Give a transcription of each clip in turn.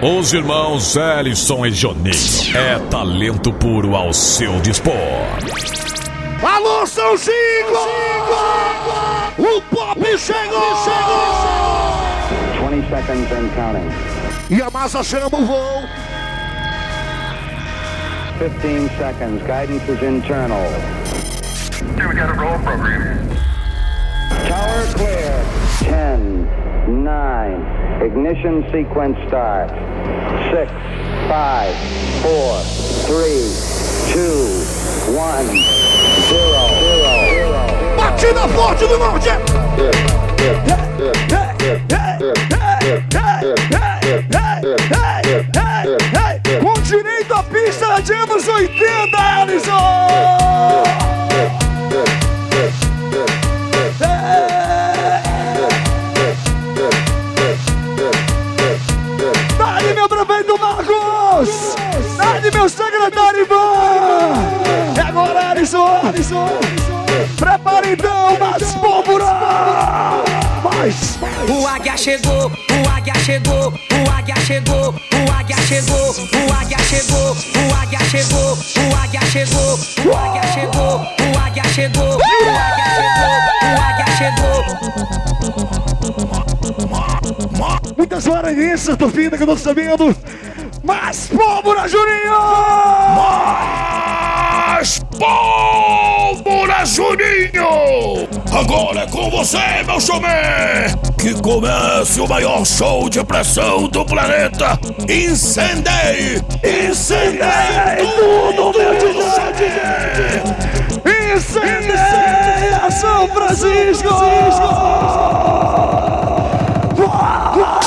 Os irmãos Ellison e Joninho. É talento puro ao seu dispor. Alô, São Chico! O pop chegou! chegou! 20 seconds and counting. E a massa chama o voo. 15 seconds. Guidance is internal. we got a roll program. Tower clear. 10, nine. Ignition sequence start. Six, five, four, three, two, one, zero, zero, zero. Batida forte do monte. Com direito à pista de anos 80, Alisson! Alisson! Prepara então, mais pólvora! Mais! O águia chegou, o águia chegou, o águia chegou, o águia chegou, o águia chegou, o águia chegou, o águia chegou, o águia chegou, o águia chegou, o águia chegou, o águia chegou. Muitas laranjenças do fim que eu tô sabendo! Mais pólvora, Juninho! Mas pólvora, Juninho! Agora é com você, meu showman! Que comece o maior show de pressão do planeta! Incendeie! Incendeie tudo, meu DJ! Incendeia São Francisco! Eu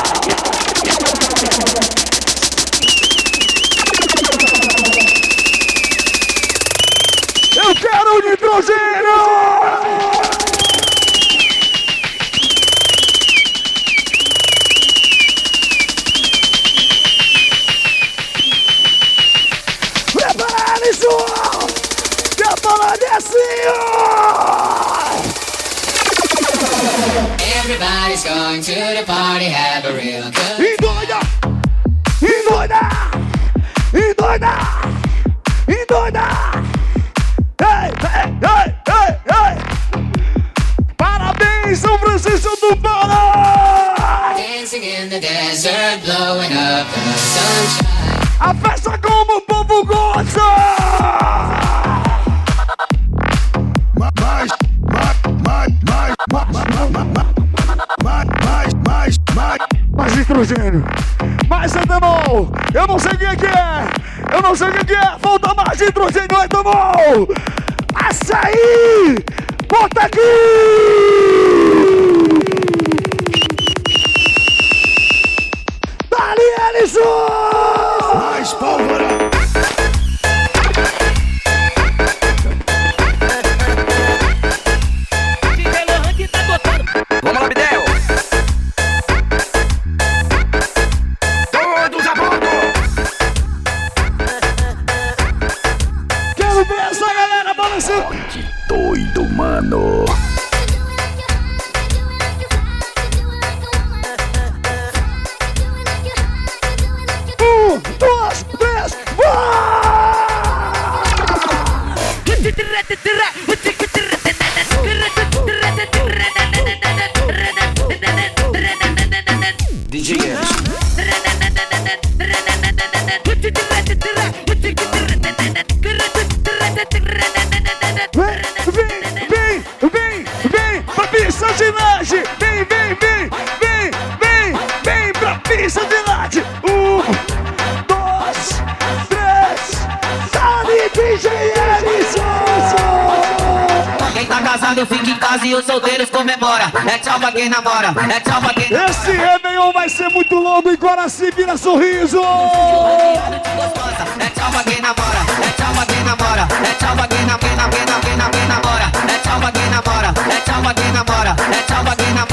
to do that. Casa e os solteiros comemora. É tchau pra quem namora, é tchau pra quem Esse Réveillon vai ser muito longo e Guaraci vira sorriso! É tchau pra quem namora, é tchau pra quem namora, é tchau pra quem namora, quem namora, quem namora, quem namora, é tchau pra quem namora, é tchau pra quem namora, é tchau pra quem namora.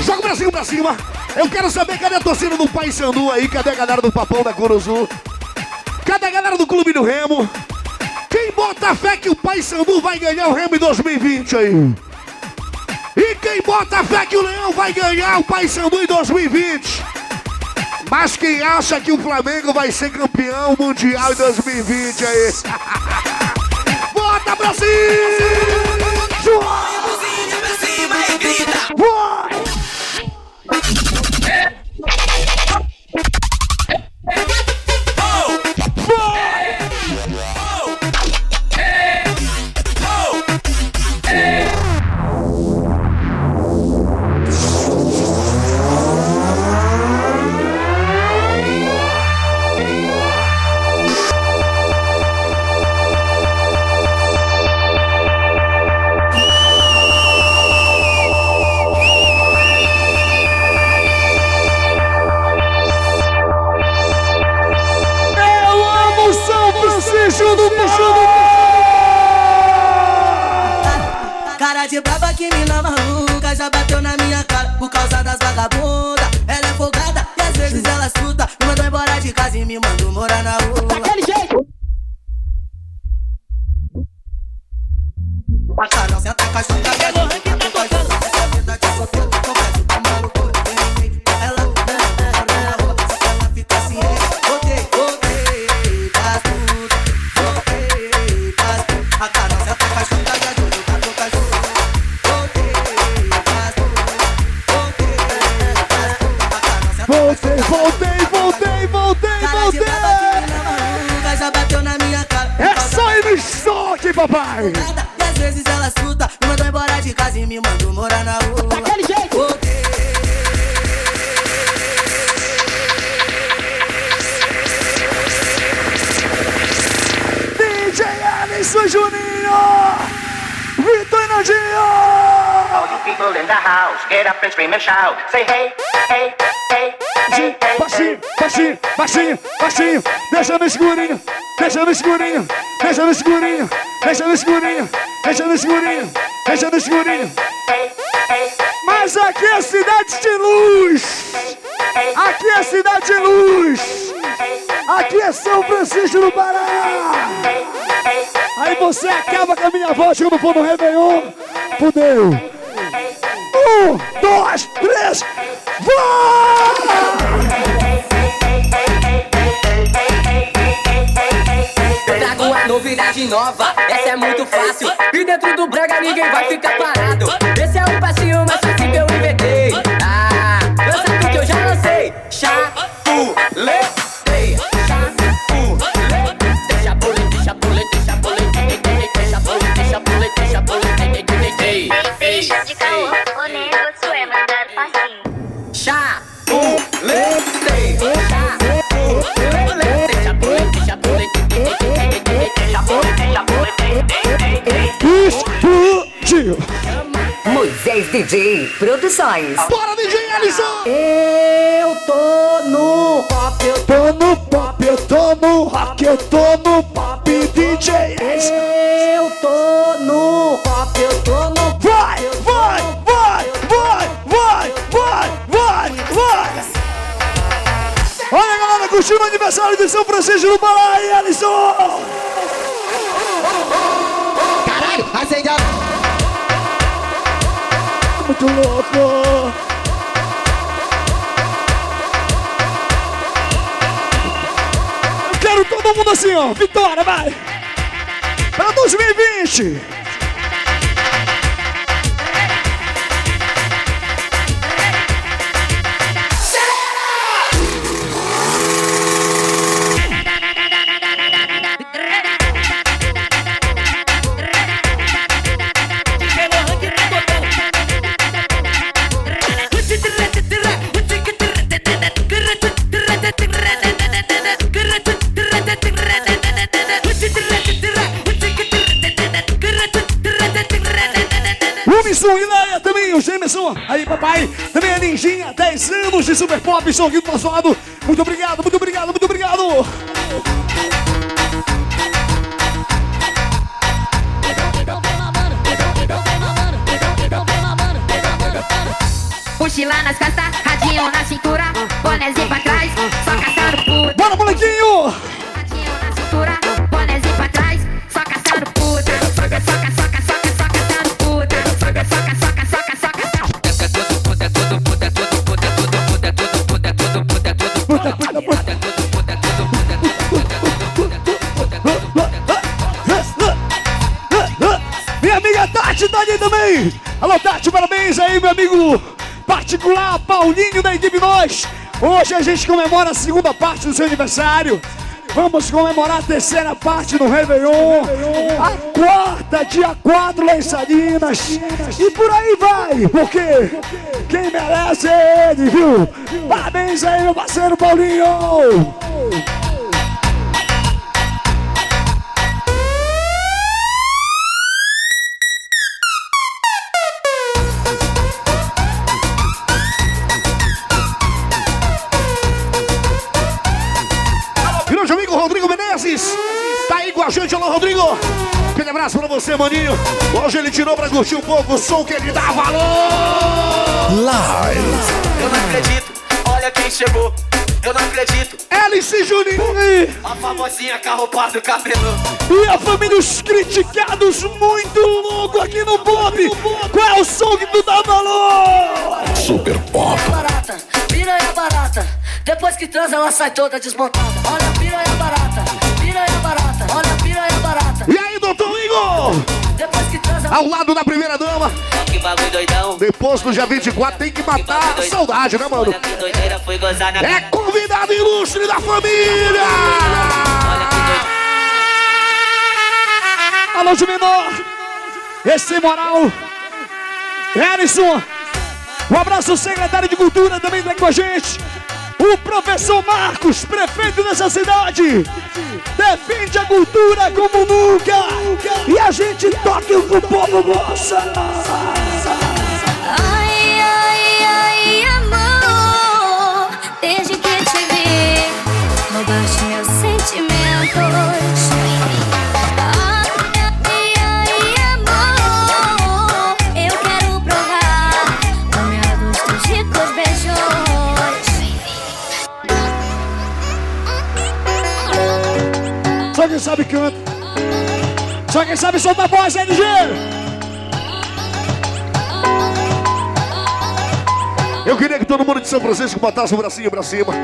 Joga o bracinho pra cima! Eu quero saber cadê a torcida do Pai Sandu aí, cadê a galera do Papão da Curuzu? Cadê a galera do Clube do Remo? Bota fé que o Pai Sandu vai ganhar o Remo em 2020 aí? E quem bota fé que o Leão vai ganhar o Paysandu em 2020? Mas quem acha que o Flamengo vai ser campeão mundial em 2020 aí? Bota Brasil! Vai! Eu Braba que mina maluca Já bateu na minha cara por causa das vagabundas. Ela é folgada e às vezes ela suta no escurinho, deixa no escurinho, deixa no escurinho, deixa no escurinho. Mas aqui é cidade de luz! Aqui é cidade de luz! Aqui é São Francisco do Pará! Aí você acaba com a minha voz quando for no Réveillon. Fudeu! DJ Produções. Bora, DJ Alisson! Eu tô no pop, eu Tô no pop, eu tô no rock, eu tô no pop, DJ Alisson! Eu tô no pop, eu tô no Vai, vai, vai, vai, vai, vai, vai, vai! Olha, galera, curtindo o aniversário de São Francisco do Pará Alisson! Caralho, acende a Muito louco! Eu quero todo mundo assim, ó! Vitória, vai! Pra 2020! O Gemerson. Aí, papai. Também a Ninjinha, 10 anos de Super Pop. Aqui do nosso lado. Muito obrigado, Alô, Tati, parabéns aí, meu amigo particular Paulinho da equipe nós Hoje a gente comemora a segunda parte do seu aniversário. Vamos comemorar a terceira parte do Réveillon. A quarta, dia 4, lá em Salinas. E por aí vai, porque quem merece é ele, viu? Parabéns aí, meu parceiro Paulinho! Abraço pra você, maninho. Hoje ele tirou pra curtir um pouco o som que ele dá valor. Live. Eu não acredito, olha quem chegou. Eu não acredito. Alice Juninho. A famosinha carropada do cabelo. E a família Os Criticados, muito louco aqui no Pop. Qual é o som que tu dá valor? Super Pop. barata, piranha barata. Depois que transa, ela sai toda desmontada. Olha a piranha barata, piranha barata. Olha a piranha barata. E aí, doutor Igor? Depois que transa, Ao lado da primeira dama. Que bagulho doidão. Depois do dia 24 tem que matar a saudade, né, mano? Olha que doideira, foi gozar na É convidado ilustre da família! Olha que doideira. Alô, de menor! Esse moral! Harrison! Um abraço, secretário de Cultura, também tá com a gente! O professor Marcos, prefeito dessa cidade! Defende a cultura como nunca! E a gente toca o que o povo gosta! Quem sabe solta a voz, LG! Eu queria que todo mundo de São Francisco botasse o bracinho pra cima.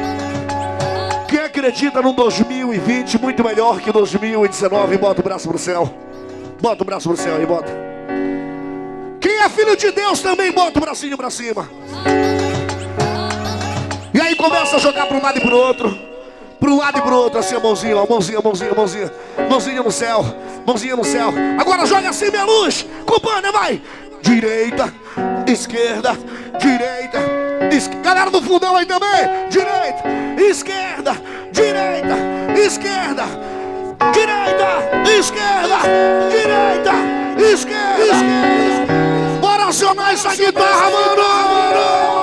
Quem acredita num 2020 muito melhor que 2019, bota o braço pro céu. Bota o braço pro céu aí, bota. Quem é filho de Deus também bota o bracinho pra cima. E aí começa a jogar para um lado e pro outro. Pro lado e pro outro, assim, a mãozinha, ó, mãozinha, mãozinha, mãozinha. Mãozinha no céu, mãozinha no céu. Agora joga assim, minha luz. Companhia, vai. Direita, esquerda, direita, esquerda. Galera do fundão aí também. Direita, esquerda, direita, esquerda. Direita, esquerda, direita, esquerda. esquerda. Bora acionar essa guitarra, mano. Canta,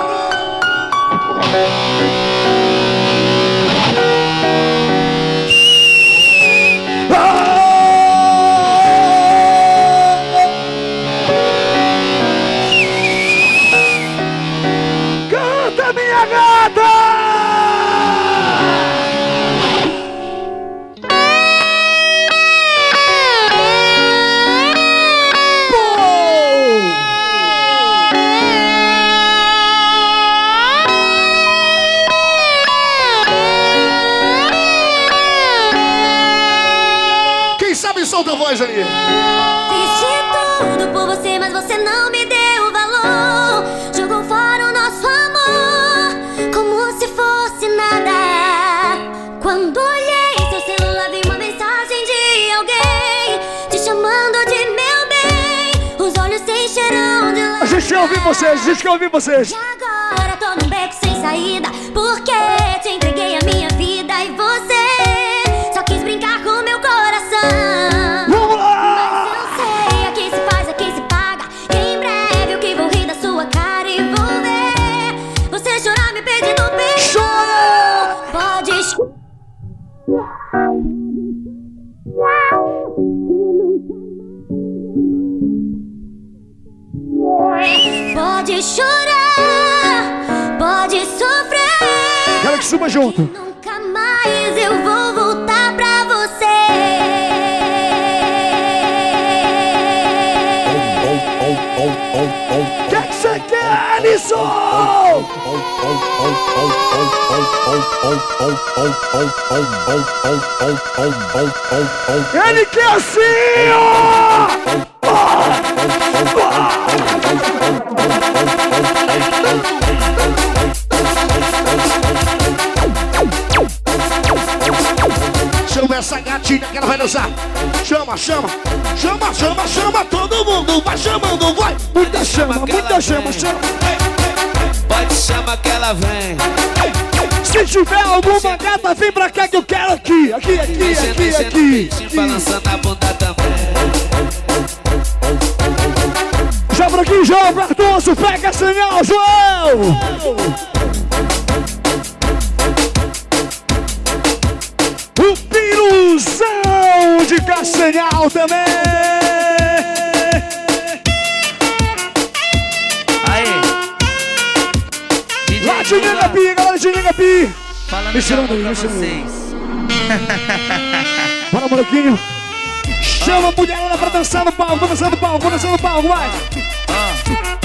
ouvir vocês, a gente quer ouvir vocês. Agora tô num beco sem saída suba junto. Nunca mais eu vou voltar pra você. O que é que você quer, Alisson? Ele quer assim, ó! Dançar. Chama, chama, chama, chama, chama todo mundo. Vai chamando, vai. Muita chama, muita chama, chama. Pode chamar que ela vem. Se tiver alguma gata, vem pra cá que eu quero aqui. Aqui, aqui, aqui, aqui. balançando a bunda também. Já por aqui, João Bertoso, pega sinal, João! De aí, vocês. Bora, molequinho! Chama a mulherada pra dançar no palco, dançar no palco, dançar no palco, vai! DJ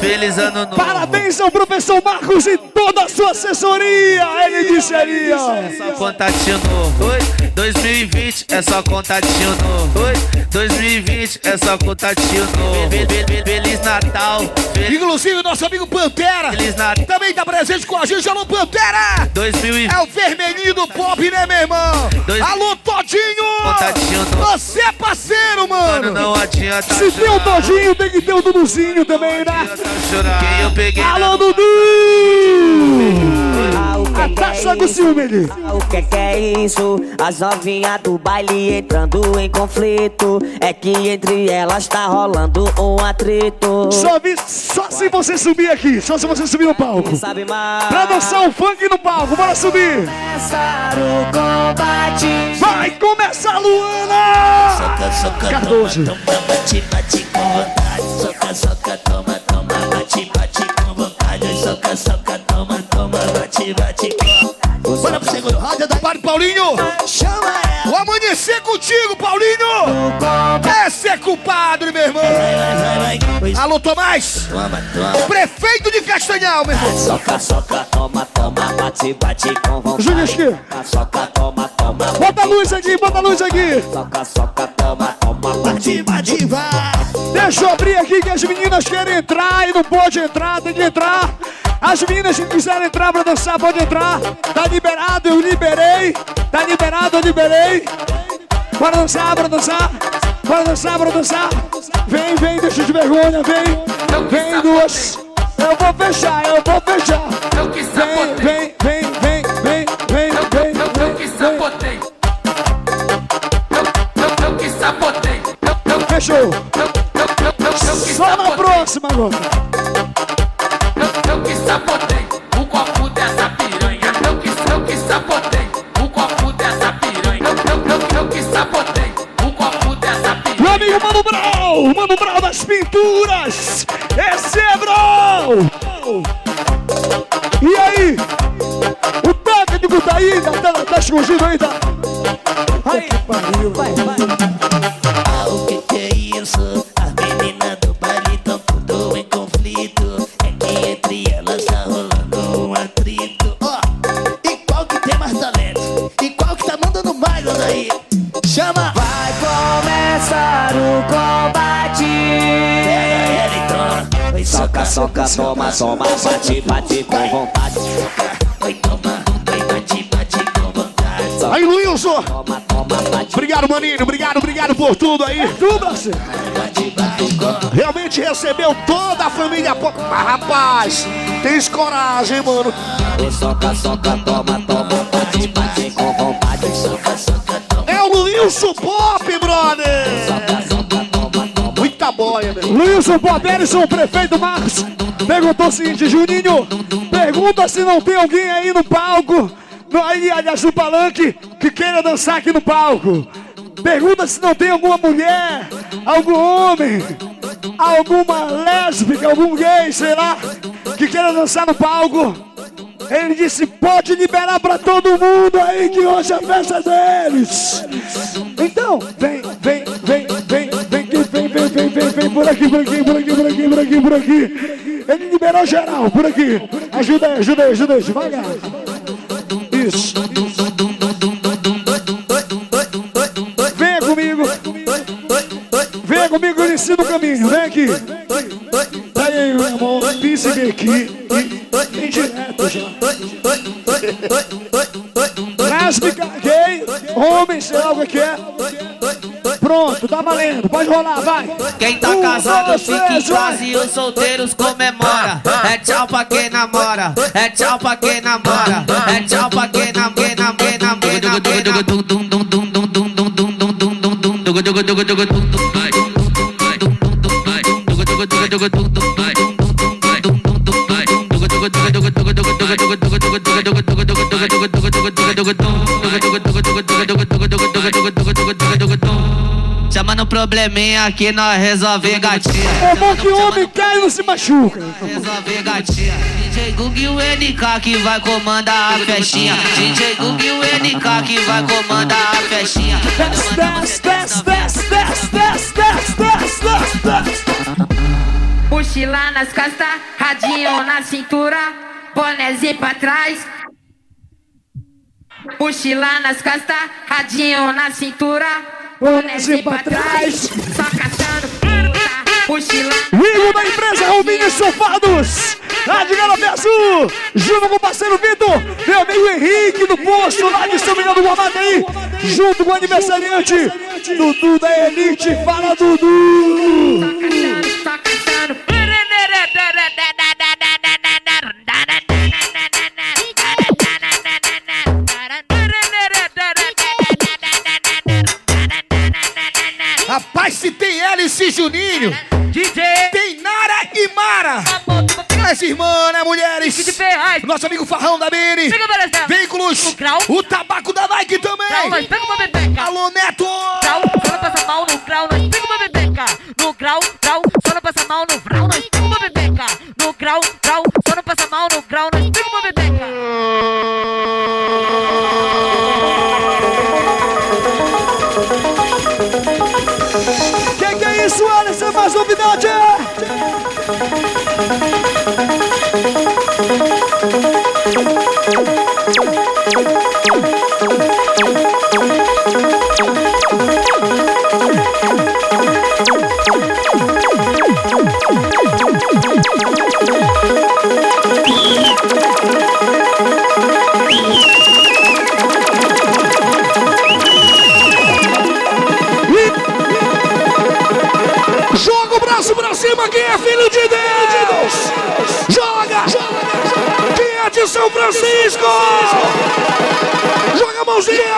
feliz ano novo. Parabéns ao professor Marcos e toda a sua assessoria! Ele disse ali, ó! É só contatinho novo. Oi, 2020 é só contatinho novo. Oi, 2020 é só contatinho novo. Fe- fe- fe- Feliz Natal, fe- Inclusive, nosso amigo Pantera feliz Natal. também tá presente com a gente. Alô, Pantera! 2020 É o vermelhinho do pop, né, meu irmão? Dois- Alô, Todinho! Você é parceiro, mano! não adianta Se tem o Todinho, tem que ter o Duduzinho também, né? Alô, Dudu! Alô, que isso? ciúme ali. O que que é isso? As novinhas do baile entrando em conflito. É que entre elas tá rolando um atrito. Só, vi, só se você subir aqui, só se você subir no palco. Sabe mais? Pra dançar um funk no palco, bora subir! Começar o combate. Vai começar, Luana! Cardoso. bate, bate com vontade. Soca, soca, toma, toma, bate, bate com vontade. Soca, soca, toma, toma, bate, bate Bora pro segundo round da Para, Paulinho! Chama ela. O amanhecer contigo, Paulinho! Esse é culpado, meu irmão! Vai, vai, vai. Alô, Tomás! Toma, toma. Prefeito de Castanhal, meu irmão! Soca, soca, toma, toma, bate, bate com vontade. Júnior Esquerdo. Soca, toma, toma. Bota a luz aqui, bota a luz aqui! Soca, soca, toma, toma, bate, Bate, vai. Deixa eu abrir aqui que as meninas querem entrar e não pode entrar, tem que entrar. As meninas que quiserem entrar pra dançar, pode entrar. Tá liberado, eu liberei. Tá liberado, eu liberei. Bora dançar, bora dançar. Bora dançar, bora dançar. Vem, vem, deixa de vergonha, vem. Vem duas. Eu vou fechar, eu vou fechar. Vem, vem, vem, vem, vem, vem, vem. Eu que sabotei. Eu que sabotei. Fechou. Só na próxima agora. Eu que sabotei. Brau, Mano Brau das pinturas. Esse é Brau. E aí? O técnico tá aí, tá, tá, tá escondido aí, tá? Aí. Vai, vai. Toma, bate, bate com vontade. Oi, toma. Oi, bate, bate com vontade. Aí, Wilson. Toma, toma, bate. Obrigado, maninho. Obrigado, obrigado por tudo aí. Tu, Brasil. Bate, bate com Realmente recebeu toda a família. Mas, rapaz, tens coragem, mano. Oi, Soca, soca, toma, toma, bate, bate com vontade. Soca, soca, toma. É o Wilson Pop, brother. Soca, soca, toma, toma. Muita boia, meu. Wilson Pop, Ellison, prefeito Marcos. Perguntou o seguinte, Juninho, pergunta se não tem alguém aí no palco, no, aí, aliás, no palanque, que queira dançar aqui no palco. Pergunta se não tem alguma mulher, algum homem, alguma lésbica, algum gay, sei lá, que queira dançar no palco. Ele disse, pode liberar pra todo mundo aí que hoje é a festa deles. Então, vem, vem, vem, vem, vem, vem, vem, vem, vem, vem por aqui, por aqui, por aqui, por aqui, por aqui, por aqui. Ele liberou geral, por aqui. Ajuda aí, ajuda aí, ajuda aí, devagar. Isso. Venha comigo. Venha comigo, eu ensino o caminho. Vem aqui. Tá aí, meu irmão. Pisse bem aqui. Vem direto já. Lésbica, gay, homem, sei lá o que é. Pronto, tá valendo. Pode rolar, vai. Quem tá Um, casado dois, fica em três, casa e os solteiros comemora. É tchau pra quem namora, é tchau pra quem namora, é tchau pra quem namora, quem namora, quem namora, quem namora. Chama no probleminha que nós resolve gatinha. É bom que homem cai e não se machuca. Resolve gatinha. DJ Gug e o NK que vai comandar a festinha. DJ Gug e o NK que vai comandar a festinha. Desce, desce, desce, desce, desce, desce, desce, desce, desce, desce. Mochila nas costas, radinho na cintura, bonézinho pra trás. Mochila nas costas, radinho na cintura, bonézinho pra trás. Só caçando mochila. Igor da empresa Rubinho Sofados. Lá de Garapé Azul. Junto com o parceiro Vitor. Meu amigo Henrique do Posto. Lá de São Miguel do Guamadaí. Junto com o aniversariante Dudu da Elite. Fala, Dudu. Caçando. Rapaz, se tem Alice e Juninho, DJ, tem Nara e Mara. As irmãs, né, mulheres? Nosso amigo Farrão da Bene. Veículos. O tabaco da Nike também. bebeca. Alô, Neto. Não passa mal no grau, nós pega uma bebeca. No grau, background Francisco? Joga a mãozinha!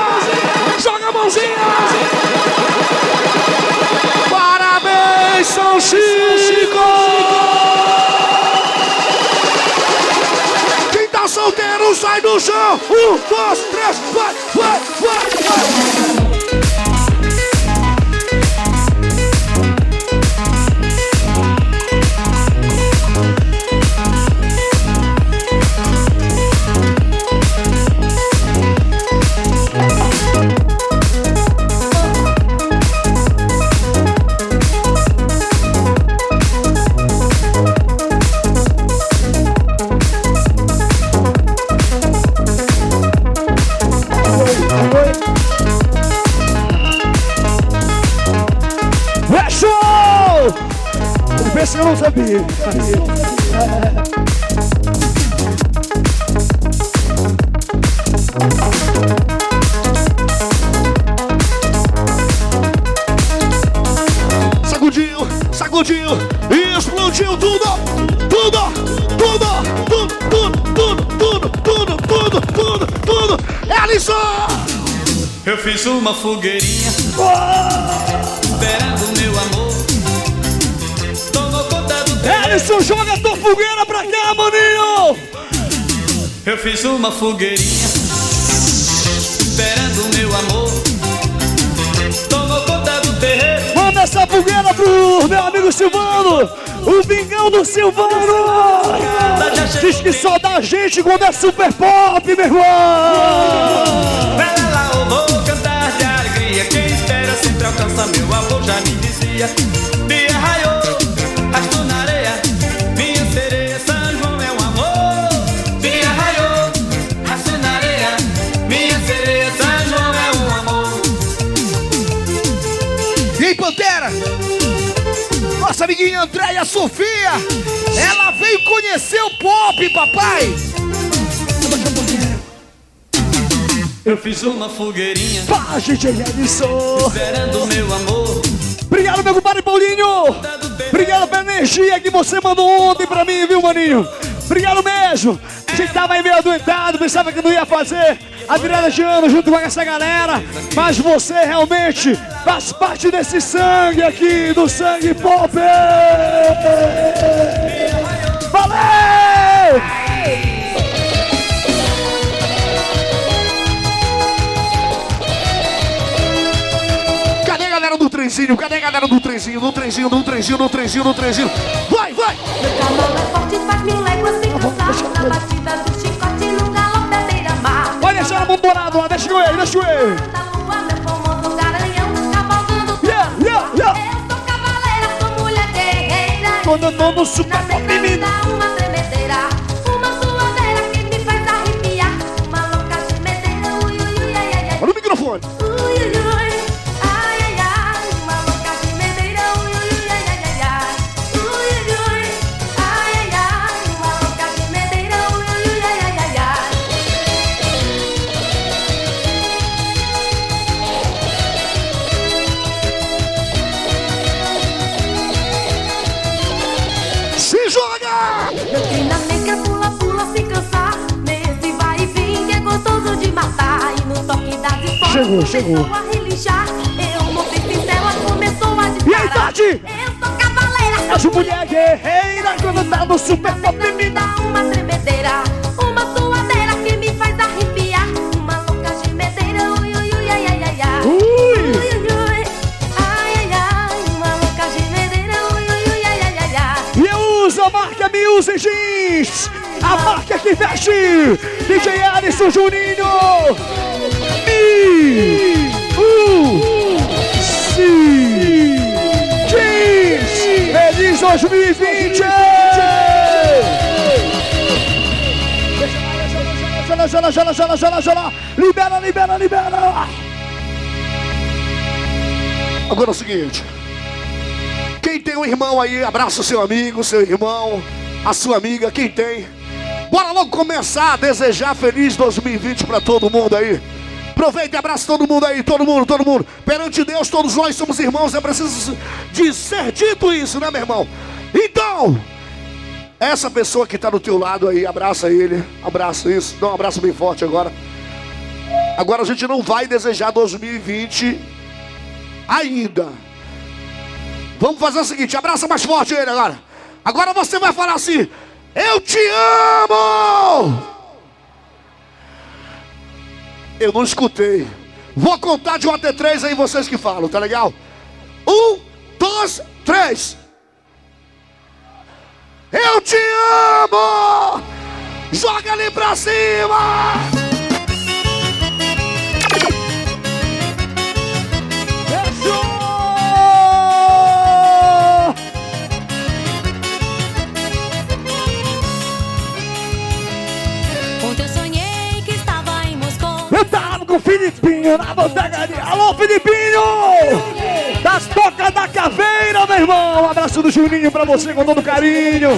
Joga a mãozinha! Parabéns, São Chico! Quem tá solteiro sai do chão! Um, dois, três, vai, vai, vai, vai! Que eu não sabia. Sacudiu, sacudiu, explodiu tudo, tudo, tudo, tudo, tudo, tudo, tudo, tudo, tudo, tudo, tudo. Alisson! Eu fiz uma fogueirinha esperando meu amor. Alisson, joga a tua fogueira pra cá, maninho! Eu fiz uma fogueirinha esperando meu amor. Tomou conta do terreiro. Manda essa fogueira pro meu amigo Silvano! O Vingão do Silvano! Diz que só dá gente quando é super pop, meu irmão! Vai lá, eu vou cantar de alegria. Quem espera sempre alcança, meu avô já me dizia. Nossa amiguinha Andréia Sofia. Ela veio conhecer o pop, papai. Eu fiz uma fogueirinha. Pá, DJ Edson. Esperando meu amor. Obrigado, meu compadre Paulinho. Obrigado pela energia que você mandou ontem pra mim, viu, maninho? Obrigado mesmo. A gente aí meio adoentado, pensava que não ia fazer a virada de ano junto com essa galera. Mas você realmente faz parte desse sangue aqui, do sangue pop. Valeu! Cadê a galera do trenzinho? Cadê a galera do trenzinho? Do trenzinho, do trenzinho, do trenzinho, do trenzinho. Vai, vai! Meu cavalo é forte, faz mil léguas sem cansar. Na batida do chicote, galope beira-mar. Lá, deixa eu ir, deixa eu ir. Yeah, yeah, yeah. Eu sou cavaleira, sou mulher guerreira. Quando eu tô no super pop, Me dá uma Chegou, chegou. a. Eu pincela, começou a E aí. Tati? Eu sou cavaleira, As mulher guerreira quando tá no super pop, me dá uma tremedeira. Uma suadeira que me faz arrepiar. Uma louca gemedeira, ui, ui, ui, ai, ai, ai, ai. Ui. Ui, ui, ui, ai, ai, ai. Uma louca gemedeira, ui, ui, ui, ai, ai, ai, ai. E eu uso a marca Music Jeans. A marca que veste DJ Alisson Juninho. U. C. Feliz 2020. Jala, jala, jala, jala, jala, jala. Libera, libera, libera. Agora é o seguinte. Quem tem um irmão aí, abraça o seu amigo, seu irmão, a sua amiga, quem tem. Bora logo começar a desejar feliz 2020 pra todo mundo aí. Aproveita e abraça todo mundo aí, todo mundo, todo mundo. Perante Deus, todos nós somos irmãos, é preciso de ser dito isso, né, meu irmão? Então, essa pessoa que tá do teu lado aí, abraça ele, abraça isso, dá um abraço bem forte agora. Agora a gente não vai desejar 2020 ainda. Vamos fazer o seguinte, abraça mais forte ele agora. Agora você vai falar assim: Eu te amo! Eu não escutei. Vou contar de 1 até 3 aí vocês que falam, tá legal? Um, dois, três. Eu te amo! Joga ali pra cima! Tava com o Filipinho na botegaria. Alô, Filipinho! Das tocas da caveira, meu irmão. Um abraço do Juninho pra você com todo carinho.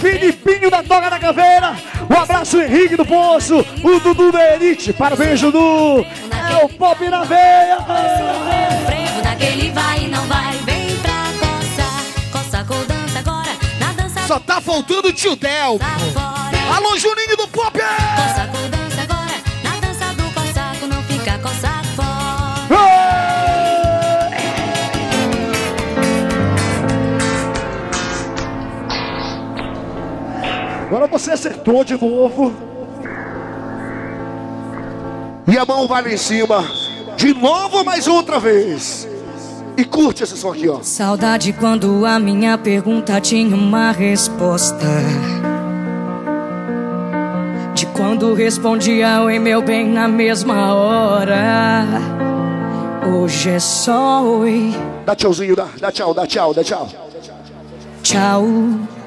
Filipinho da toca da caveira. Um abraço, Henrique do Poço. O Dudu da Elite. Parabéns, Dudu. É o pop na veia. Frevo daquele vai e não vai, vem pra coçar. Coça com dança agora, na dança Só tá faltando o tio Del. Alô, Juninho do Pop! Coça com dança você acertou de novo. E a mão vai lá em cima. De novo, mais outra vez. E curte esse som aqui, ó. Saudade quando a minha pergunta tinha uma resposta. De quando respondia oi meu bem na mesma hora. Hoje é só oi, Dá tchauzinho, dá, dá tchau, dá tchau, dá tchau. tchau.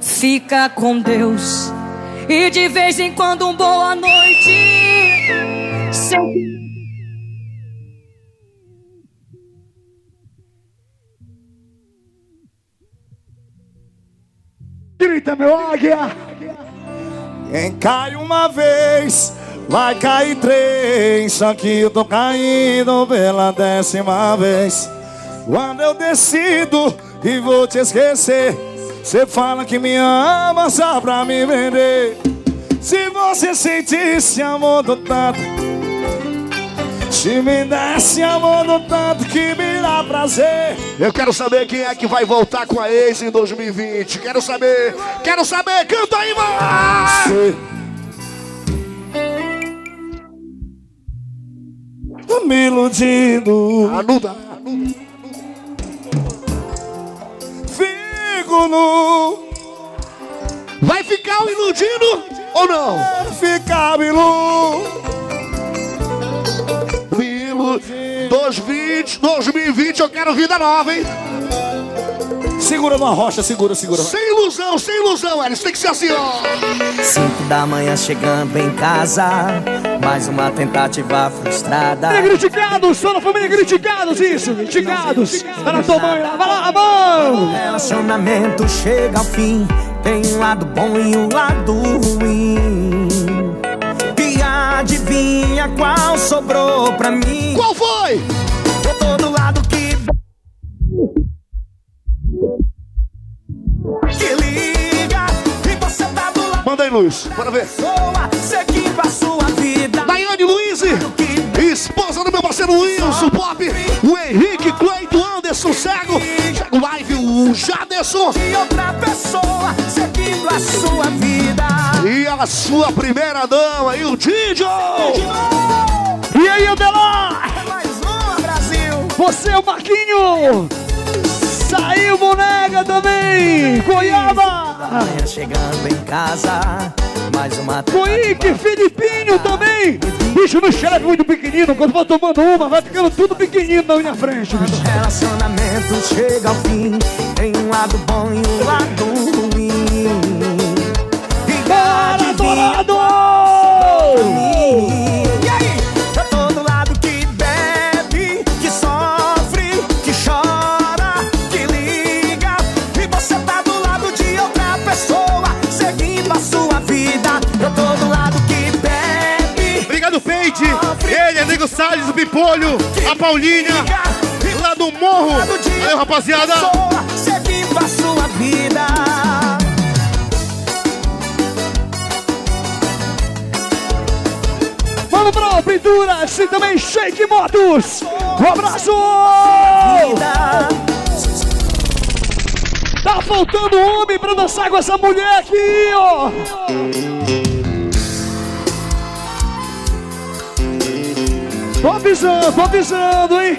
Fica com Deus. E de vez em quando um boa noite. Seu... Grita, meu águia! Quem cai uma vez, vai cair três. Só que eu tô caindo pela décima vez. Quando eu decido e vou te esquecer você fala que me ama só pra me vender. Se você sentisse amor do tanto, se me desse amor do tanto que me dá prazer. Eu quero saber quem é que vai voltar com a ex em 2020. Quero saber, quero saber. Canta aí, vai! Você tá me iludindo. Ah, não no. Vai ficar o iludindo ou não? Ficar me iludindo. Milo, 2020, 2020, eu quero vida nova, hein? Segura numa rocha, segura, segura. Sem ilusão, sem ilusão, Elis. Tem que ser assim, ó. Cinco da manhã chegando em casa, mais uma tentativa frustrada. Criticados, só na família criticados, isso, criticados. Tá na tua mãe lá, vai lá, a mão! Relacionamento chega ao fim, tem um lado bom e um lado ruim. E adivinha qual sobrou pra mim? Qual foi? Eu tô do lado que. Que liga, e você tá do lado. Manda aí, Luiz, bora ver. Pessoa, seguindo a sua vida. Daiane Luiz, esposa do meu parceiro Wilson Pop, o Henrique, Cleito, Anderson Cego, Thiago Live, o Jaderson De outra pessoa, seguindo a sua vida. e a sua primeira dama, e o Didio. E aí, Adelar? Mais uma, Brasil. Você é o Marquinho! Saiu Bonega também! Goiaba! Amanhã chegando em casa, mais uma Coique, Filipinho também! Bicho, não escreve muito pequenino, quando vai tomando uma, vai ficando tudo pequenino na minha frente, bicho. relacionamento chega ao fim. Tem um lado bom e um lado ruim. E Para, adivinha Nego Salles, o Pipolho, a Paulinha, lá do Morro. Valeu, rapaziada. A sua vida. Vamos pra pinturas e também Shake Motos! Um abraço! Tá faltando homem pra dançar com essa mulher aqui, ó! Tô avisando, tô avisando, hein?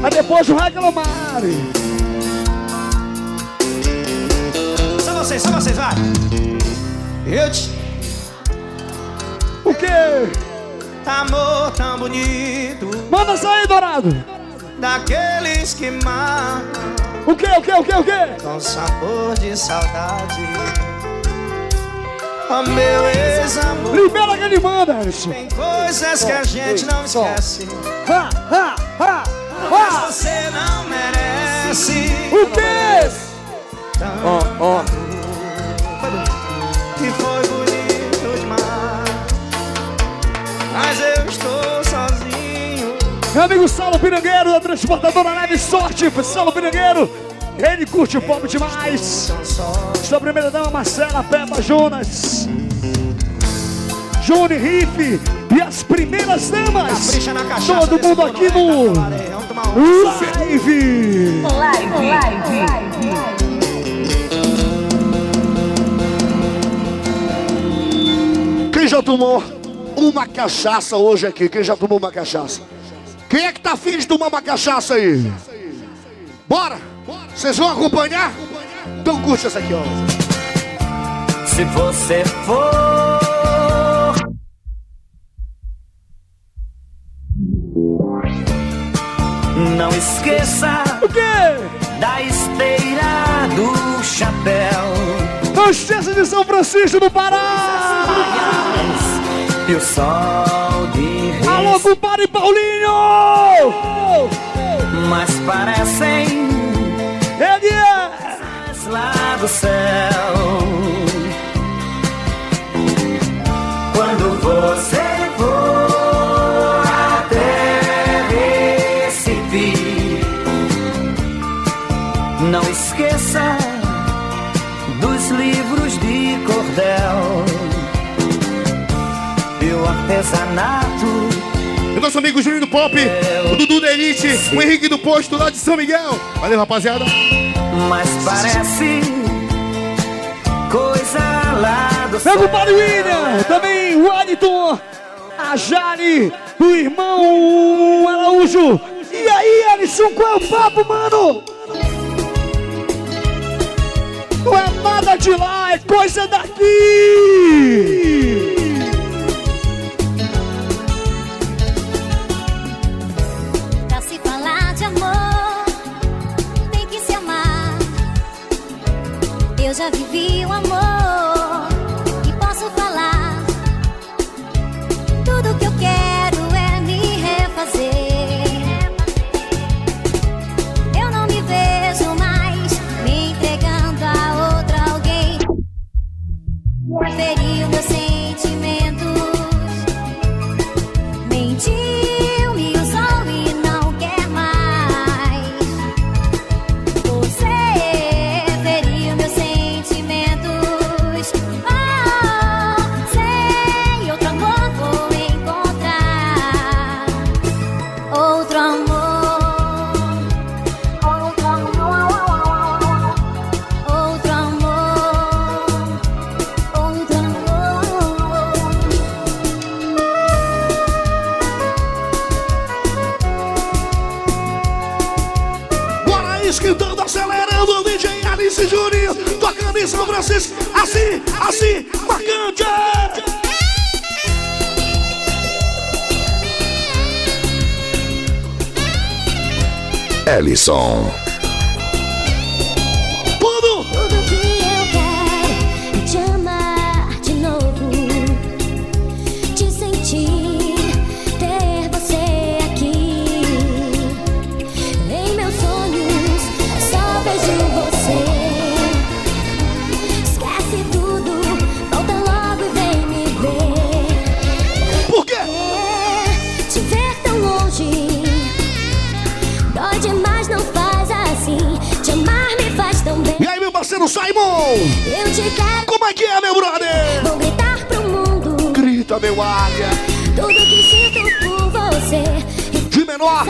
Mas depois o reclamarem. Só vocês, só vocês, vai. Eu te O quê? amor tão bonito, Manda sair, Dourado! daqueles que marcam O quê, o quê, o quê, o quê? com sabor de saudade. Oh meu ex-amor, Libera que ele manda, tem coisas que a gente não esquece. Ha, ha, ha, Mas ha. você não merece. O quê? Ó, ó. Que foi bonito demais. Mas eu estou sozinho. Meu amigo Saulo Pirangueiro, da transportadora Leve Sorte, Saulo Pirangueiro, ele curte o pop demais. Sua primeira dama, Marcela Peppa Jonas, Johnny Riff e as primeiras damas. Todo mundo aqui no um. Live. Live, live. Quem já tomou uma cachaça hoje aqui? Quem já tomou uma cachaça? Quem é que tá afim de tomar uma cachaça aí? Bora! Vocês vão acompanhar? Então curte essa aqui, ó. Se você for Não esqueça O quê? da esteira do chapéu Anchieta de São Francisco do Pará. E o sol de reis Alô, compadre Paulinho. Mas parecem ele é lá do céu. Quando você for até Recife, não esqueça dos livros de cordel e o artesanato. O nosso amigo Juninho do Pop, o Dudu da Elite, o Henrique do Posto lá de São Miguel. Valeu, rapaziada. Mas parece coisa lá do Meu compadre William, também o Wellington, a Jari, o irmão Araújo. E aí, Alisson, qual é o papo, mano? Não é nada de lá, é coisa daqui! Já vivi o amor Ellison. Tudo! Como é que é, meu brother? Vou gritar pro mundo Grita, meu águia. tudo que sinto por você. De menor,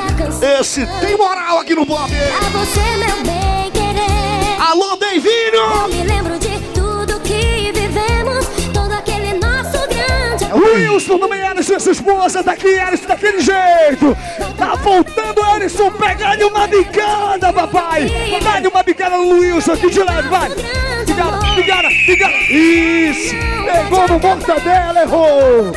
esse tem moral aqui no Pop. Pra você, meu bem querer. Alô, Deivinho! Eu me lembro de tudo que vivemos. Todo aquele nosso grande. Wilson também, Alisson e sua esposa, tá aqui, Alisson, daquele jeito. Tá voltando, Alisson, pega-lhe uma bicada, papai. Dá-lhe uma bicada no Wilson aqui de leve, vai. Bicada, bicada, bicada. Isso, pegou no mortadela, errou.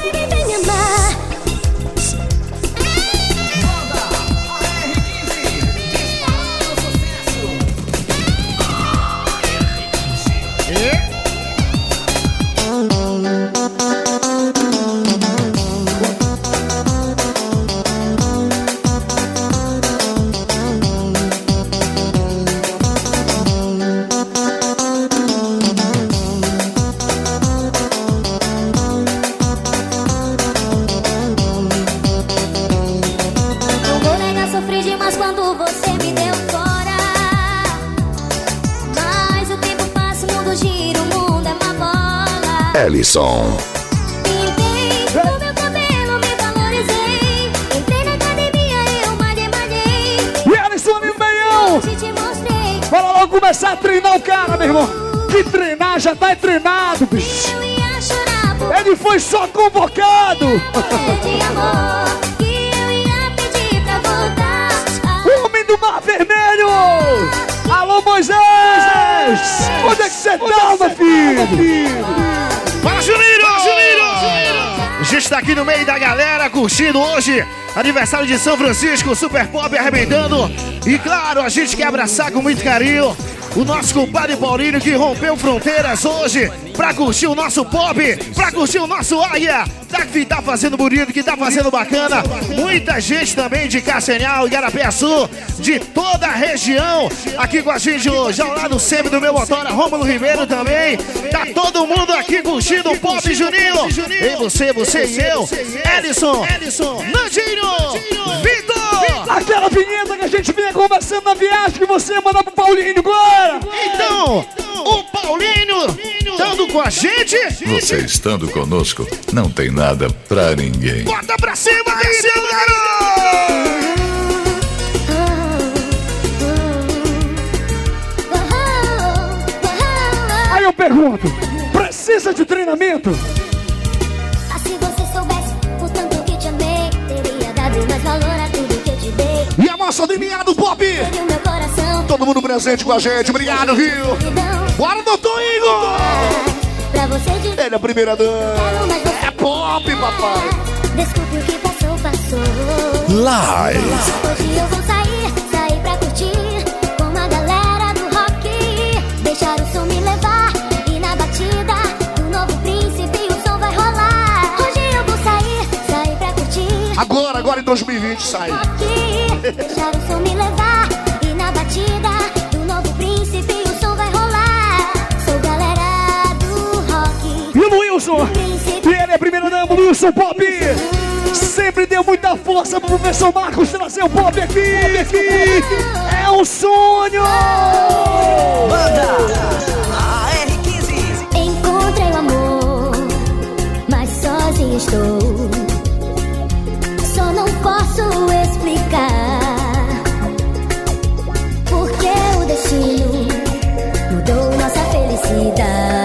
Mostrei. Bora logo começar a treinar o cara, meu irmão. Que treinar, já tá treinado, bicho. Ele foi só convocado. homem do Mar Vermelho. Alô, Moisés. Onde é que você tá, meu filho? Gente tá aqui no meio da galera, curtindo hoje aniversário de São Francisco, Super Pop arrebentando. E claro, a gente quer abraçar com muito carinho o nosso compadre Paulinho que rompeu fronteiras hoje pra curtir o nosso pop, pra curtir o nosso Águia. Tá que tá fazendo bonito, que tá fazendo bacana. Muita gente também de Castanhal, Igarapé-Sul, de toda a região. Aqui com a gente hoje, ao lado sempre do meu motora, Rômulo Ribeiro também. Tá todo mundo aqui curtindo o pop, Juninho. E você, você e eu, Ellison, Nandinho, Vitor. Aquela vinheta que a gente vinha conversando na viagem que você mandar pro Paulinho agora. Então, o Paulinho dando com a gente. Você estando conosco, não tem nada pra ninguém. Bota pra cima aí, meu garoto! Aí eu pergunto, precisa de treinamento? Ah, se você soubesse o tanto que te amei, teria dado mais valor a tudo que eu te dei. E a moça do Pop. Meu coração. Todo mundo presente com a gente, obrigado, viu? Bora, doutor Igor! Pra você de Ele é a primeira dama. É pop, papai. Desculpe o que passou, passou. Live. Hoje eu vou sair, sair pra curtir com a galera do rock. Deixar o som me levar e na batida do novo príncipe o som vai rolar. Hoje eu vou sair, sair pra curtir Agora, agora em 2020 sai. Deixar o som me levar E Wilson? E ele é a primeira dama do Wilson Pop. Sempre deu muita força pro professor Marcos trazer o pop aqui. É um sonho! Encontrei o amor, mas sozinho estou. Só não posso explicar porque o destino mudou nossa felicidade.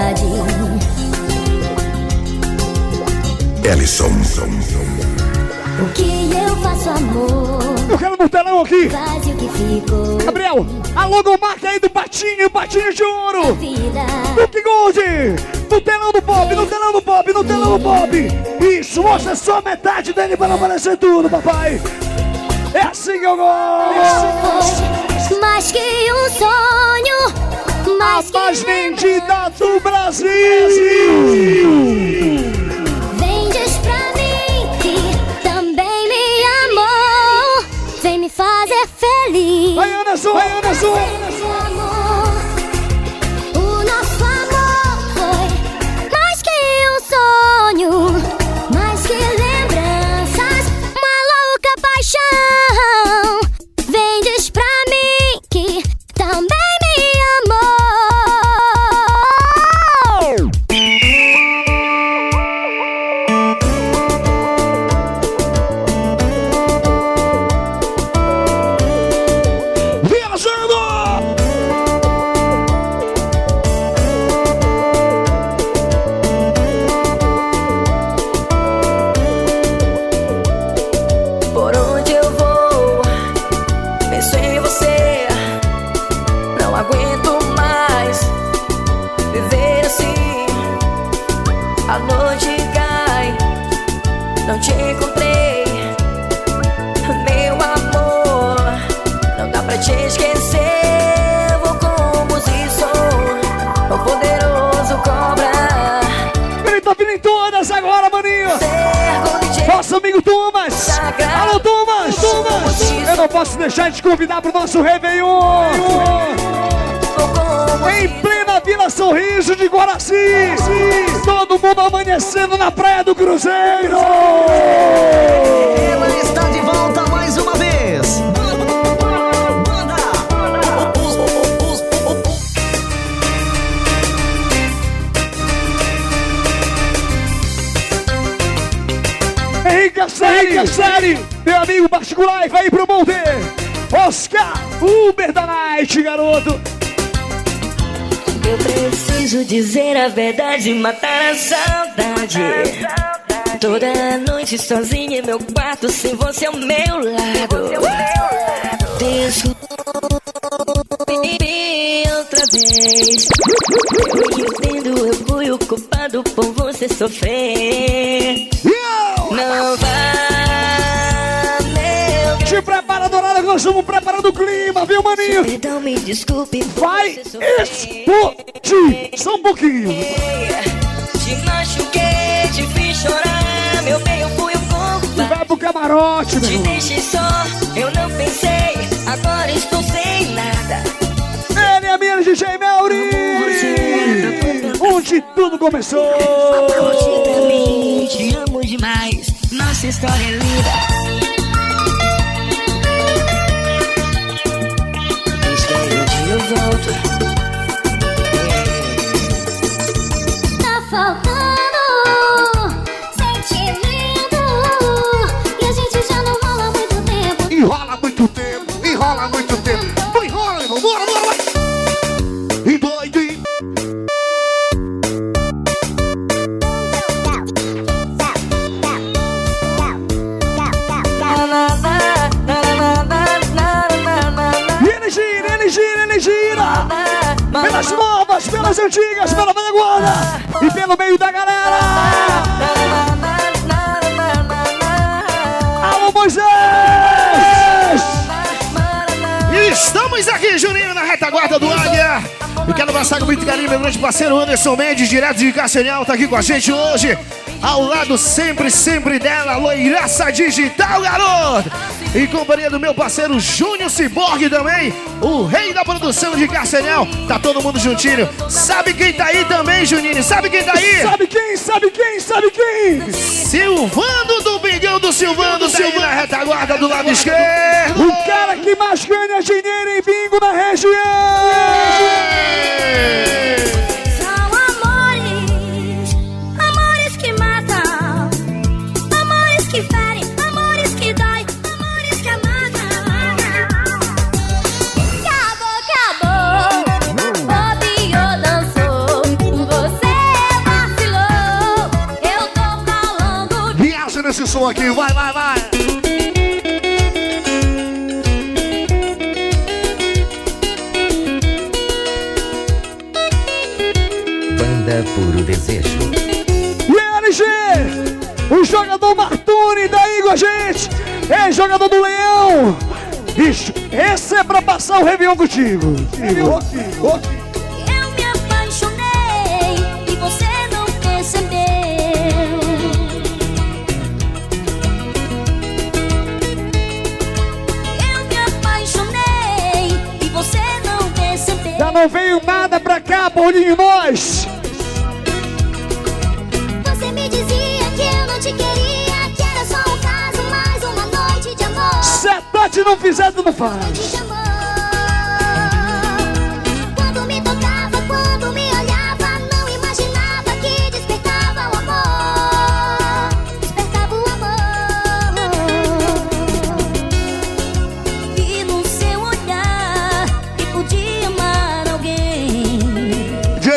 Ellison. O que eu faço, amor? Eu quero no telão aqui. Vazio que ficou. Gabriel, a logomarca aí do Patinho, Patinho de Ouro. Duque Gold, no telão do pop, no telão do pop, no telão do pop. Isso, mostra só metade dele para aparecer tudo, papai. É assim que eu gosto. Mais que um sonho, mais A mais vendida do Brasil. Vem feliz. Vai, Anderson, vai, Anderson. Amor, o nosso amor foi mais que um sonho, mais que lembranças, uma louca paixão. Alô. Thomas. Eu não posso deixar de convidar pro nosso Réveillon. Em plena Vila Sorriso de Guaraci. Todo mundo amanhecendo na Praia do Cruzeiro. Amigo particular e vai pro Monte. Oscar Uber da Night, garoto. Eu preciso dizer a verdade, matar a saudade. Toda noite sozinha em meu quarto, sem você ao meu lado. Desculpe outra vez. Eu entendo, eu fui o culpado por você sofrer. Não vá, nós estamos preparando o clima, viu, maninho? Perdão, me desculpe. Vai explodir. Só um pouquinho. Te machuquei, te fiz chorar, meu bem, eu fui o culpado. Vai pro camarote, meu Te irmão. deixei só, eu não pensei, agora estou sem nada. Ele é minha DJ Melry. Onde tudo começou. Mim, te amo demais, nossa história é linda. old pelas antigas, pela velha guarda e pelo meio da galera. Alô, Moisés! Estamos aqui, Juninho, na retaguarda do Águia. E quero abraçar com muito carinho meu grande parceiro Anderson Mendes, direto de Castanhal, tá aqui com a gente hoje. Ao lado sempre, sempre dela, loiraça digital, garoto. Em companhia do meu parceiro Júnior Ciborgue também, o rei da produção de Castanhal. Tá todo mundo juntinho. Sabe quem tá aí também, Juninho? Sabe quem tá aí? Sabe quem? Sabe quem? Sabe quem? Silvano do Bingão do Silvano, Silvano na retaguarda do lado esquerdo. O cara que mais ganha dinheiro em bingo na região. Som aqui, vai, vai, vai. Banda Puro Desejo. E LG, o jogador Martuni daí com a gente, é jogador do Leão. Bicho, esse é pra passar o Réveillon contigo. Eu não veio nada pra cá, Paulinho, nós. Você me dizia que eu não te queria, que era só um caso, mais uma noite de amor. Se a Tati não fizer, tu não faz.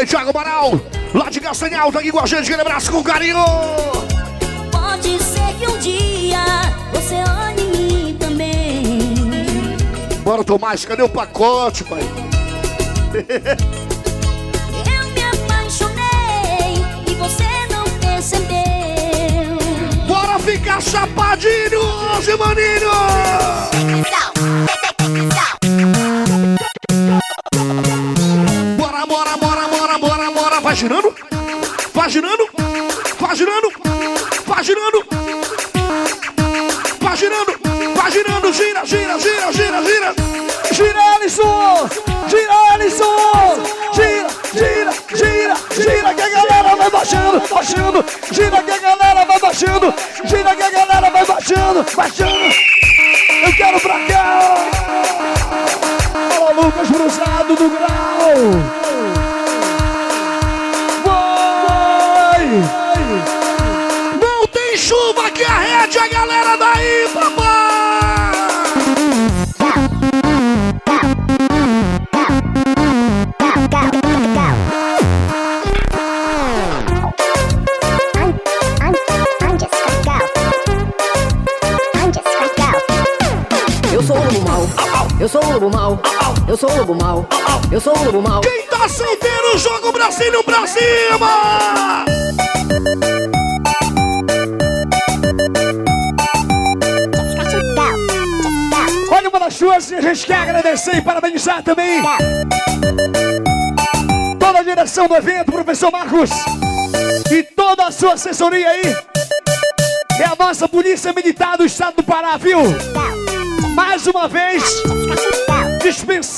DJ Thiago Amaral, lá de Castanhal, tá aqui com a gente, aquele abraço com carinho. Pode ser que um dia você olhe em mim também. Bora, Tomás, cadê o pacote, pai? Eu me apaixonei e você não percebeu. Bora ficar chapadinho hoje, maninho! Bora, girando, vai girando, vai girando, vai girando. Vai girando, vai girando, gira, gira, gira, gira, gira. Gira, Alisson! Gira, Alisson! Gira, gira, gira, gira que a galera vai baixando, baixando. Gira que a galera vai baixando. Gira que a galera vai baixando, baixando. Eu quero pra Mau. Quem tá solteiro, joga o bracinho pra cima! Olha uma das suas a gente quer agradecer e parabenizar também toda a direção do evento, professor Marcos, e toda a sua assessoria aí. É a nossa Polícia Militar do Estado do Pará, viu? Mais uma vez,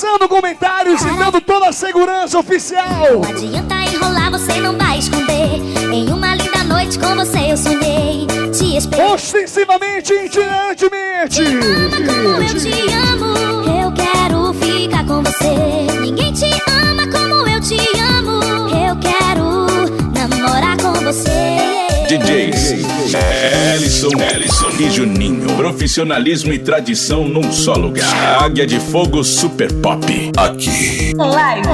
dispensando comentários e dando toda a segurança oficial. Não adianta enrolar, você não vai esconder. Em uma linda noite com você eu sonhei. Te esperei. Ostensivamente, itinerantemente. Ama como eu te amo. Eu quero ficar com você. Ninguém te ama como eu te amo. Eu quero namorar com você. DJs Ellison, Ellison e Juninho Profissionalismo e tradição num só lugar. Águia de Fogo Super Pop. Aqui. Live,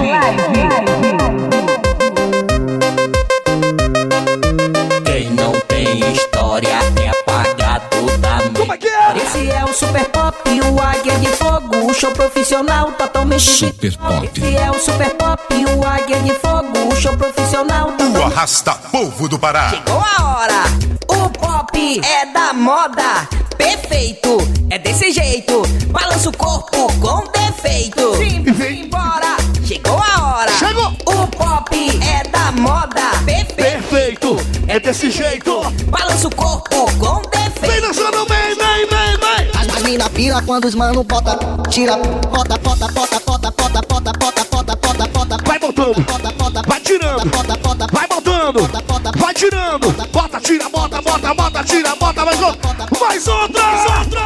Quem não tem história é apagado da Como é que é? Esse é o Super Pop, o Águia de Fogo, o show profissional totalmente Super Pop. Esse é o Super Pop, o Águia de Fogo, o show profissional O arrasta povo do Pará. Chegou a hora, o pop é da moda, perfeito, é desse jeito, balança o corpo com defeito. Sim, embora, chegou a hora, Chegou. o pop é da moda, perfeito, Perfeito, é desse jeito. balança o corpo com defeito. Vem dançando, pira quando os mano bota, tira, bota, bota, bota, bota, bota, bota, bota, bota, bota, bota, Vai botando, vai tirando, vai botando, vai tirando. Bota, tira, bota, bota, bota, tira, bota, mais outra, mais outra, mais outra.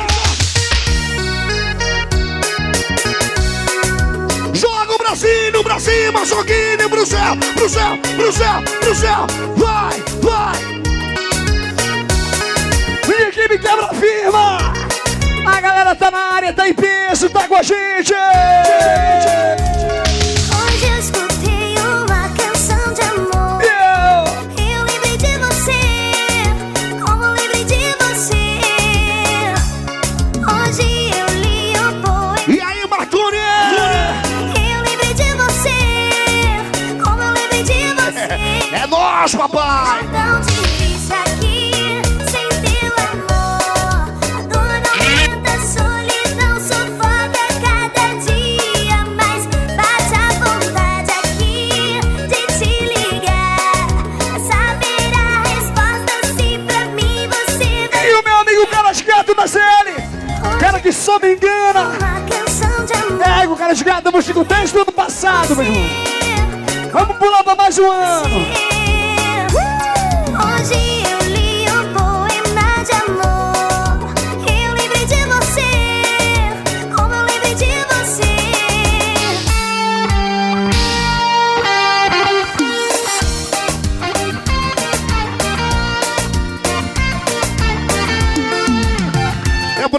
Joga o bracinho pra cima, joguinho pro céu, pro céu, pro céu, pro céu. Vai, vai. Minha equipe quebra firma. A galera tá na área, tá em peso, tá com a gente. Hoje eu escutei uma canção de amor. Eu lembrei de você, como lembrei de você. Hoje eu li poema. E aí, Martoni? Eu lembrei de você, como eu lembrei de você. É nós, papai. só me engana. Pega o cara de gado, vamos com o texto do ano passado, meu irmão. Vamos pular pra mais um ano. Hoje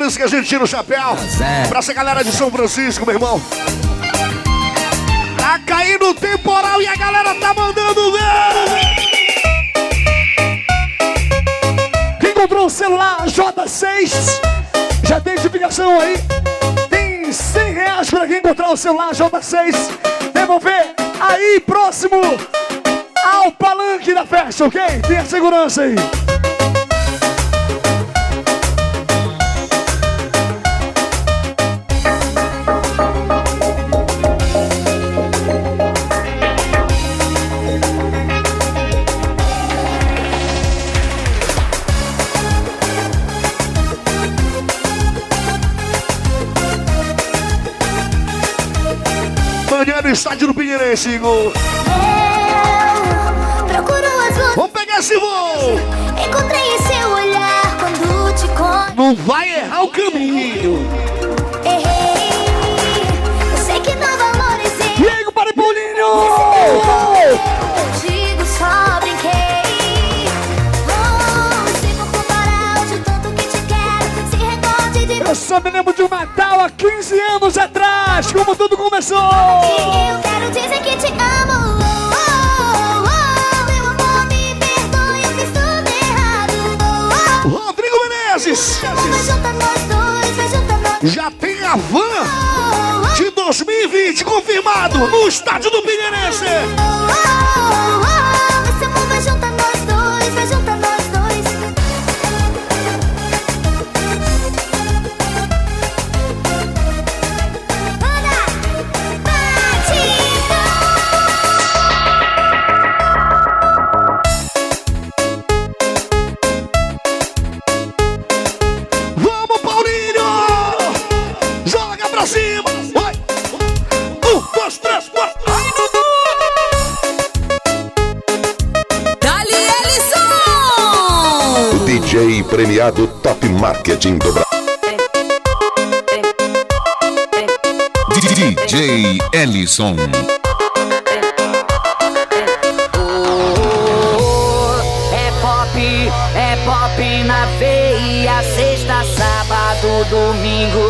isso que a gente tira o chapéu. Pra essa galera de São Francisco, meu irmão. Tá caindo o temporal e a galera tá mandando ver. Quem comprou o celular J6, já tem notificação aí. Tem 100 reais pra quem encontrar o celular J6. Devolver aí próximo ao palanque da festa, ok? Tem a segurança aí. Estádio do Pinheirense, luzes. Vamos pegar esse voo. Encontrei seu olhar quando te. Não vai errar o caminho. isso! Eu quero dizer que te amo. Rodrigo Menezes! Já tem a van de 2020 confirmado no estádio do Pinheirense! DJ premiado Top Marketing do Brasil. DJ Ellison. É pop, é pop na veia, sexta, sábado. domingo.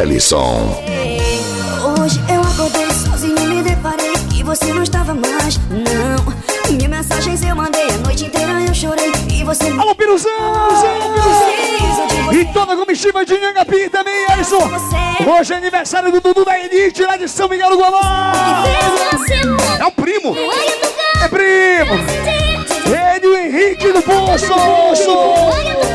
Ellison. Hoje eu acordei sozinho e me deparei que você não estava mais. Não, minha mensagens eu mandei a noite inteira eu chorei e você. Alô, Piruzão! E toda a comitiva de Nhangapi também, Alisson! Hoje é aniversário do Dudu da Elite lá de São Miguel do Guamá! É o primo! É primo! Ele e o Henrique do Poço!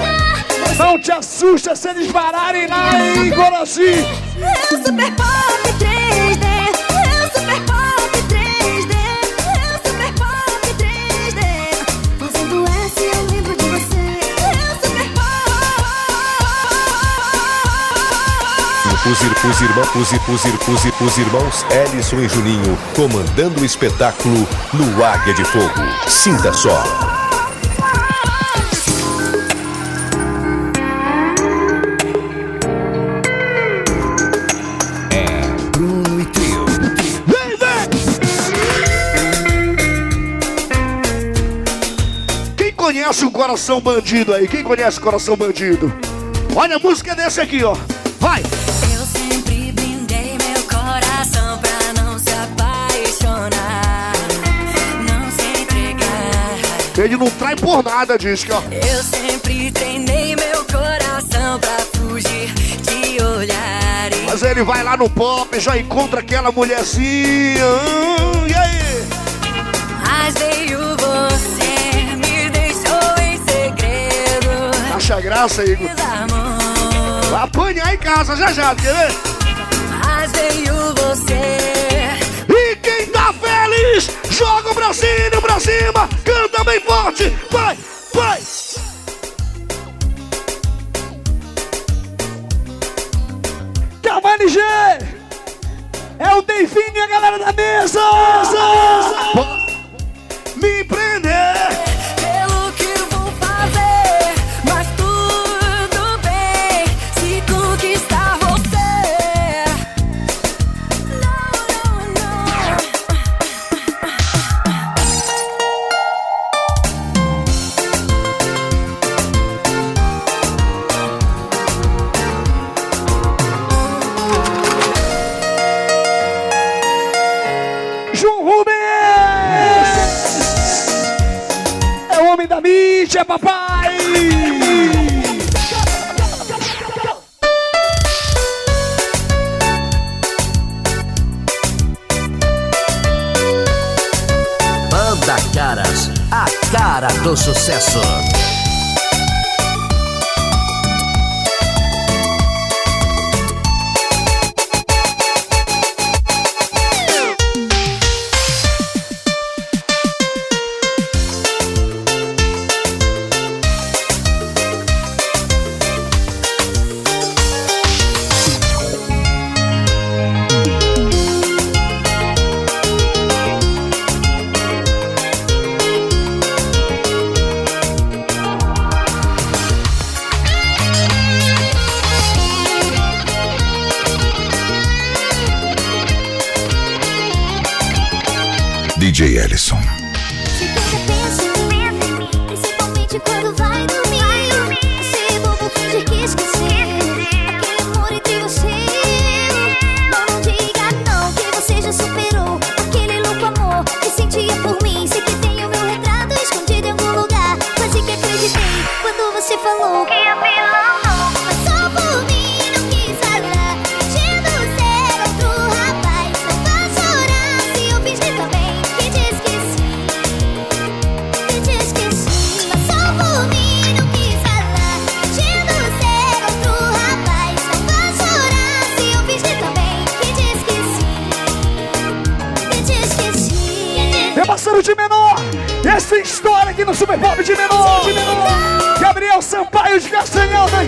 Não te assusta se eles pararem lá em Guaraci! É o Super Pop 3D, é o Super Pop 3D, é o Super Pop 3D. Fazendo S eu lembro de você, é o Super Os, ir, os, irmãos, os, ir- os, ir- os, ir- os irmãos Ellison e Juninho comandando o espetáculo no Águia de Fogo. Sinta só. Coração Bandido aí? Quem conhece Coração Bandido? Olha a música desse aqui, ó. Vai! Eu sempre brindei meu coração pra não se apaixonar, não se entregar. Ele não trai por nada, diz que, ó. Eu sempre treinei meu coração pra fugir de olhares. Mas ele vai lá no pop, já encontra aquela mulherzinha. hum, E aí? Mas veio Acha graça, Igor? Vai apanhar em casa já já, quer ver? Mas veio você. E quem tá feliz, joga o bracinho pra cima, canta bem forte, vai, vai! Calma, LG! É o Delfim e a galera da mesa!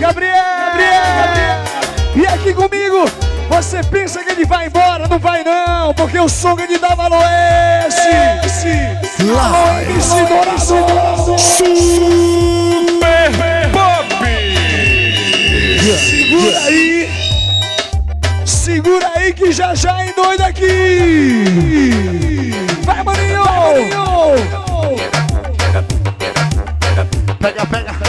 Gabriel. Gabriel. E aqui comigo, você pensa que ele vai embora? Não vai não, porque o som que ele dá valor é esse. esse. Alô, esse dourado. Super Pop! Segura aí. Segura aí que já já é doido aqui. Vai, maninho. Pega, pega, pega, pega,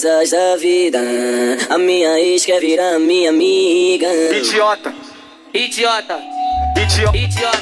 Coisas da vida, a minha ex quer virar minha amiga. Idiota. Idiota. Idiota. Idiota.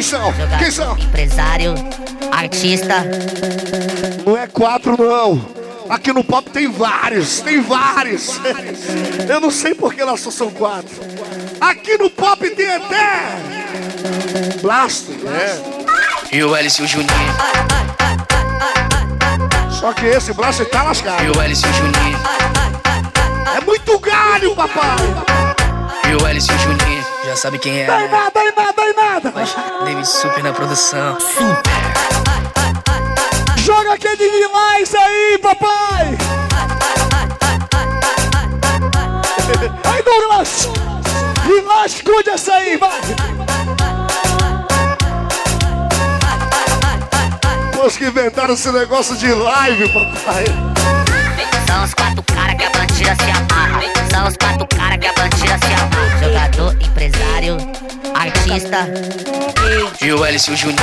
Quem são? Quem são? Empresário, artista. Não é quatro, não. Aqui no pop tem vários, tem vários. Eu não sei porque lá só são quatro. Aqui no pop tem até. Blasto, é. E o Hélice e o Juninho. Só que esse Blasto tá lascado. E o Hélice e o Juninho. É muito galho, papai. E o e o Juninho. Já sabe quem é, Dai né? nada, dai nada, dai nada. Mas David Super na produção. Joga aquele lilás aí, papai. Aí, Douglas. Lilás, cuide essa aí, vai. Os que inventaram esse negócio de live, papai. São os quatro caras que a bandida se amarra. São os quatro caras que a bandida se amarra. Jogador, empresário, artista. E o Hélice e o Juninho.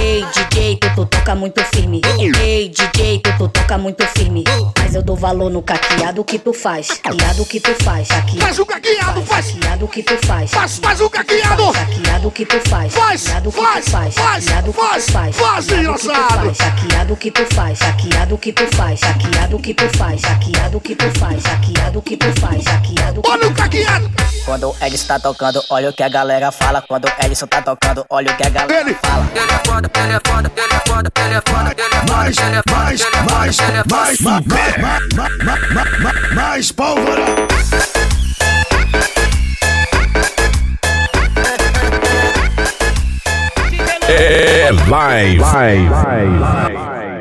Ei, DJ, tu, tu toca muito firme. Ei, DJ, tu, tu toca muito firme. Mas eu dou valor no caqueado que tu faz. Caqueado que tu faz. Faz o caqueado, faz. Caqueado que tu faz. Faz, faz o caqueado. Caqueado que tu faz. Faz, Caqueado que faz, tu faz. faz, Caqueado que faz, tu faz. faz, Caqueado que tu engraçado. faz. Caqueado que tu faz. Caqueado que tu faz. Caqueado que tu faz. Caqueado que tu faz. Caqueado que tu faz. Caqueado que Olha o caqueado. Quando o Edson tá tocando, olha o que a galera fala. Quando o Edson tá tocando, olha o que a galera Ele. fala. Ele é foda, ele é foda, ele é foda, ele é foda, ele é foda, Mais, ele é foda, mais, ele é foda, mais, ele é foda. mais, mais, mais, mais, mais, mais pólvora. É live. live.